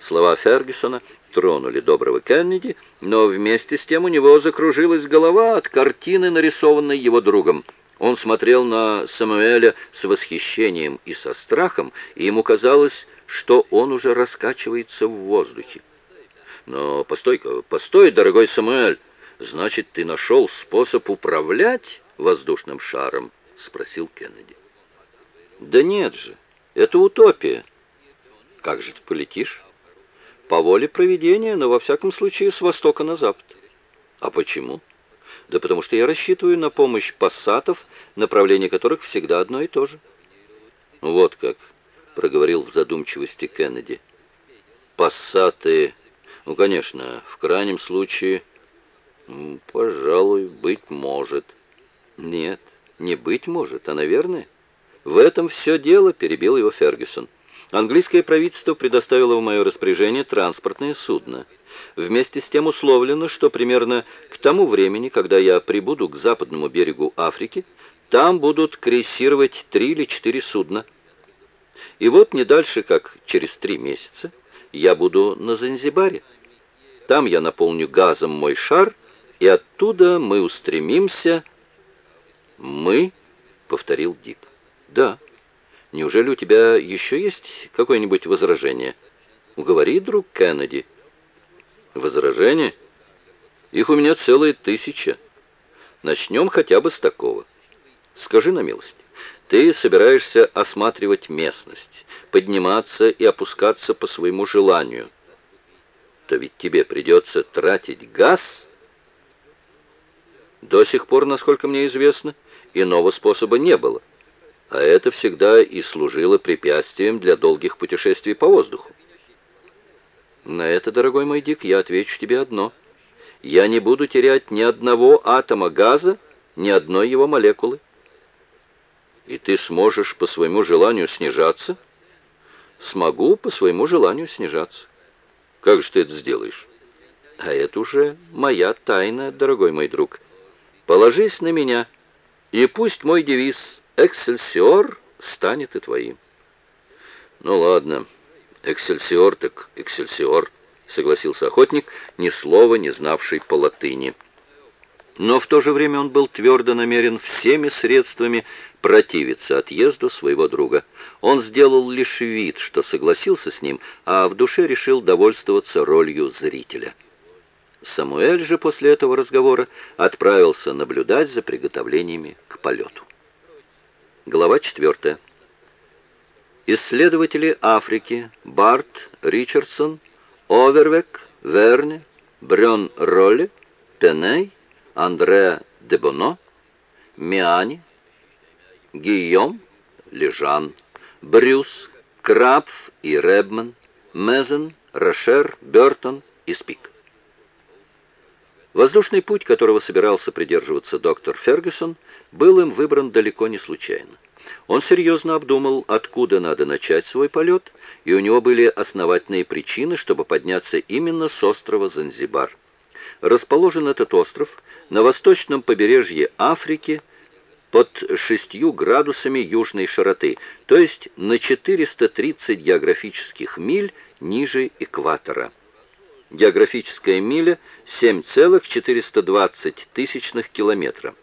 Слова Фергюсона тронули доброго Кеннеди, но вместе с тем у него закружилась голова от картины, нарисованной его другом. Он смотрел на Самуэля с восхищением и со страхом, и ему казалось, что он уже раскачивается в воздухе. «Но постой-ка, постой, дорогой Самуэль, значит, ты нашел способ управлять воздушным шаром?» — спросил Кеннеди. «Да нет же, это утопия». «Как же ты полетишь?» «По воле проведения, но во всяком случае с востока на запад». «А почему?» Да потому что я рассчитываю на помощь пассатов, направление которых всегда одно и то же. Вот как, проговорил в задумчивости Кеннеди. Пассаты, ну, конечно, в крайнем случае, пожалуй, быть может. Нет, не быть может, а, наверное. В этом все дело, перебил его Фергюсон. Английское правительство предоставило в мое распоряжение транспортное судно. Вместе с тем условлено, что примерно к тому времени, когда я прибуду к западному берегу Африки, там будут крейсировать три или четыре судна. И вот не дальше, как через три месяца, я буду на Занзибаре. Там я наполню газом мой шар, и оттуда мы устремимся... «Мы?» — повторил Дик. «Да». Неужели у тебя еще есть какое-нибудь возражение? Уговори, друг Кеннеди. Возражение? Их у меня целая тысяча. Начнем хотя бы с такого. Скажи на милость, ты собираешься осматривать местность, подниматься и опускаться по своему желанию. То ведь тебе придется тратить газ. До сих пор, насколько мне известно, иного способа не было а это всегда и служило препятствием для долгих путешествий по воздуху. На это, дорогой мой Дик, я отвечу тебе одно. Я не буду терять ни одного атома газа, ни одной его молекулы. И ты сможешь по своему желанию снижаться? Смогу по своему желанию снижаться. Как же ты это сделаешь? А это уже моя тайна, дорогой мой друг. Положись на меня, и пусть мой девиз Эксельсиор станет и твоим. Ну ладно, Эксельсиор так Эксельсиор, согласился охотник, ни слова не знавший по латыни. Но в то же время он был твердо намерен всеми средствами противиться отъезду своего друга. Он сделал лишь вид, что согласился с ним, а в душе решил довольствоваться ролью зрителя. Самуэль же после этого разговора отправился наблюдать за приготовлениями к полету. Глава 4. Исследователи Африки Барт, Ричардсон, Овервек, Верне, Брён Ролли, Пеней, Андре Дебоно, Миани, Гийом, Лежан, Брюс, Крапф и Ребман, Мезен, Рошер, Бертон и Спик. Воздушный путь, которого собирался придерживаться доктор Фергюсон, был им выбран далеко не случайно. Он серьезно обдумал, откуда надо начать свой полет, и у него были основательные причины, чтобы подняться именно с острова Занзибар. Расположен этот остров на восточном побережье Африки под 6 градусами южной широты, то есть на 430 географических миль ниже экватора. Географическая миля 7,420 тысячных километра.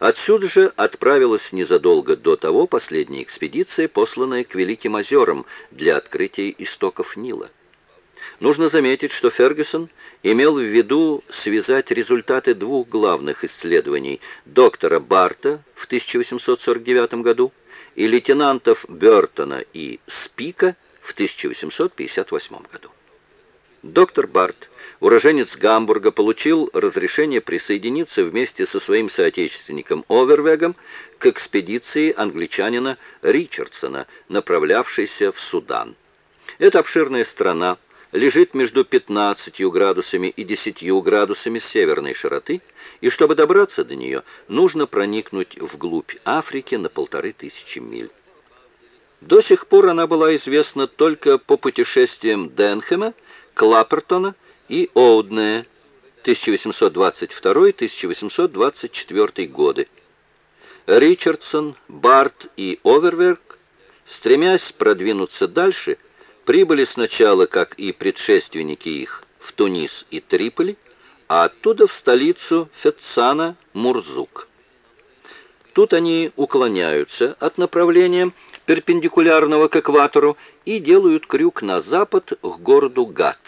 Отсюда же отправилась незадолго до того последняя экспедиция, посланная к Великим озерам для открытия истоков Нила. Нужно заметить, что Фергюсон имел в виду связать результаты двух главных исследований доктора Барта в 1849 году и лейтенантов Бертона и Спика в 1858 году. Доктор Барт, уроженец Гамбурга, получил разрешение присоединиться вместе со своим соотечественником Овервегом к экспедиции англичанина Ричардсона, направлявшейся в Судан. Эта обширная страна лежит между 15 градусами и 10 градусами северной широты, и чтобы добраться до нее, нужно проникнуть вглубь Африки на полторы тысячи миль. До сих пор она была известна только по путешествиям Денхема Клаппертона и Оуднея 1822-1824 годы. Ричардсон, Барт и Оверверк, стремясь продвинуться дальше, прибыли сначала, как и предшественники их, в Тунис и Триполи, а оттуда в столицу Фетсана Мурзук. Тут они уклоняются от направления, перпендикулярного к экватору, и делают крюк на запад к городу Гат.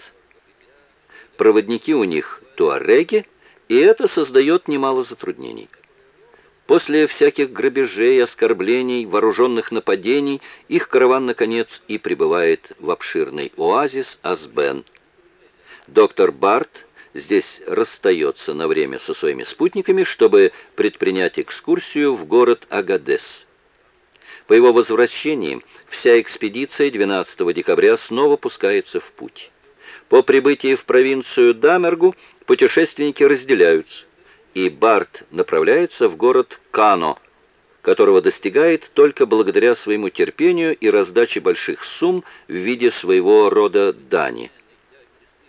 Проводники у них туареги, и это создает немало затруднений. После всяких грабежей, оскорблений, вооруженных нападений, их караван, наконец, и прибывает в обширный оазис Азбен. Доктор Барт здесь расстается на время со своими спутниками, чтобы предпринять экскурсию в город Агадес. По его возвращении вся экспедиция 12 декабря снова пускается в путь. По прибытии в провинцию Дамергу путешественники разделяются, и Барт направляется в город Кано, которого достигает только благодаря своему терпению и раздаче больших сумм в виде своего рода дани.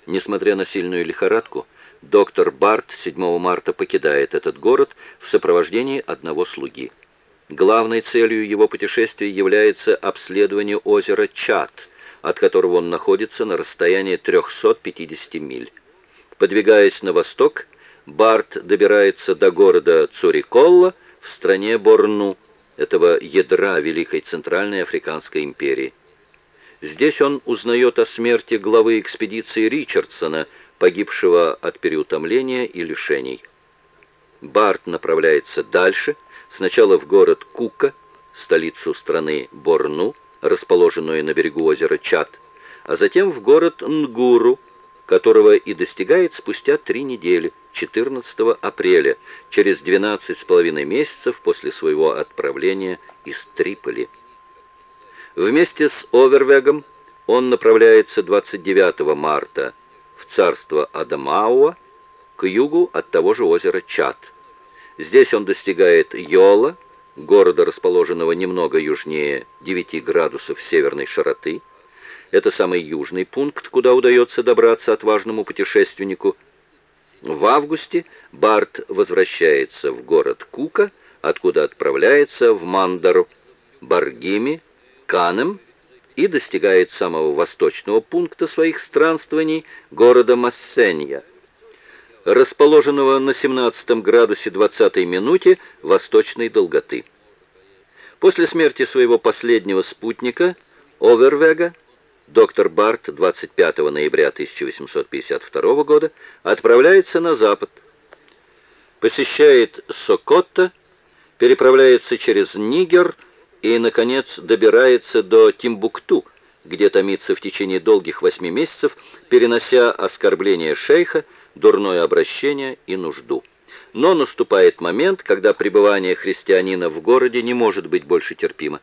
Несмотря на сильную лихорадку, доктор Барт 7 марта покидает этот город в сопровождении одного слуги. Главной целью его путешествия является обследование озера Чат, от которого он находится на расстоянии 350 миль. Подвигаясь на восток, Барт добирается до города Цуриколла в стране Борну, этого ядра Великой Центральной Африканской империи. Здесь он узнает о смерти главы экспедиции Ричардсона, погибшего от переутомления и лишений. Барт направляется дальше, сначала в город Кука, столицу страны Борну, расположенную на берегу озера Чад, а затем в город Нгуру, которого и достигает спустя три недели, 14 апреля, через 12 с половиной месяцев после своего отправления из Триполи. Вместе с Овервегом он направляется 29 марта в царство Адамауа, к югу от того же озера Чад. Здесь он достигает Йола, города, расположенного немного южнее 9 градусов северной широты. Это самый южный пункт, куда удается добраться отважному путешественнику. В августе Барт возвращается в город Кука, откуда отправляется в Мандару, Баргими, Канем и достигает самого восточного пункта своих странствований города Массенья, расположенного на 17 градусе 20 минуте восточной долготы. После смерти своего последнего спутника, Овервега, доктор Барт 25 ноября 1852 года отправляется на запад, посещает Сокотто, переправляется через Нигер и, наконец, добирается до Тимбукту, где томится в течение долгих восьми месяцев, перенося оскорбление шейха, дурное обращение и нужду. Но наступает момент, когда пребывание христианина в городе не может быть больше терпимо.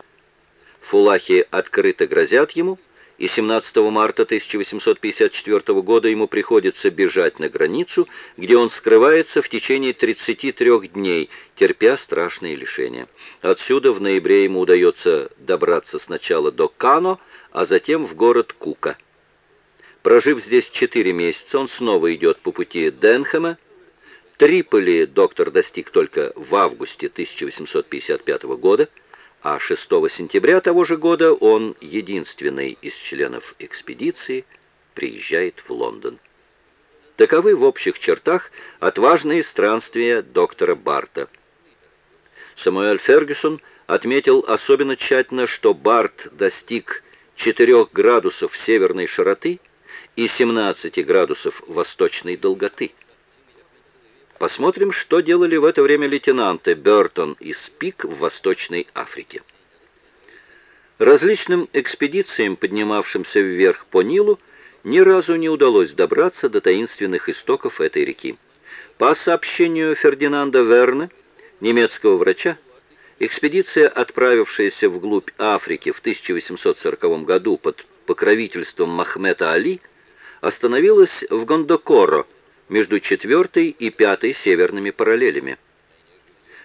Фулахи открыто грозят ему, и 17 марта 1854 года ему приходится бежать на границу, где он скрывается в течение 33 дней, терпя страшные лишения. Отсюда в ноябре ему удается добраться сначала до Кано, а затем в город Кука. Прожив здесь 4 месяца, он снова идет по пути Денхэма. Триполи доктор достиг только в августе 1855 года, а 6 сентября того же года он, единственный из членов экспедиции, приезжает в Лондон. Таковы в общих чертах отважные странствия доктора Барта. Самуэль Фергюсон отметил особенно тщательно, что Барт достиг 4 градусов северной широты и 17 градусов восточной долготы. Посмотрим, что делали в это время лейтенанты Бертон и Спик в Восточной Африке. Различным экспедициям, поднимавшимся вверх по Нилу, ни разу не удалось добраться до таинственных истоков этой реки. По сообщению Фердинанда Верна, немецкого врача, экспедиция, отправившаяся вглубь Африки в 1840 году под покровительством Махмета Али, остановилась в Гондокоро, между четвертой и пятой северными параллелями.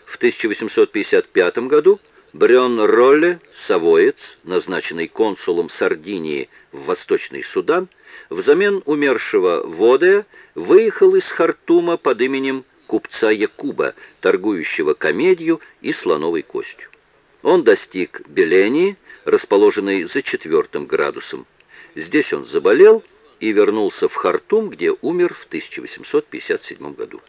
В 1855 году Брён Ролле, савоец, назначенный консулом Сардинии в Восточный Судан, взамен умершего Водея выехал из Хартума под именем купца Якуба, торгующего комедью и слоновой костью. Он достиг Белении, расположенной за четвертым градусом, Здесь он заболел и вернулся в Хартум, где умер в 1857 году.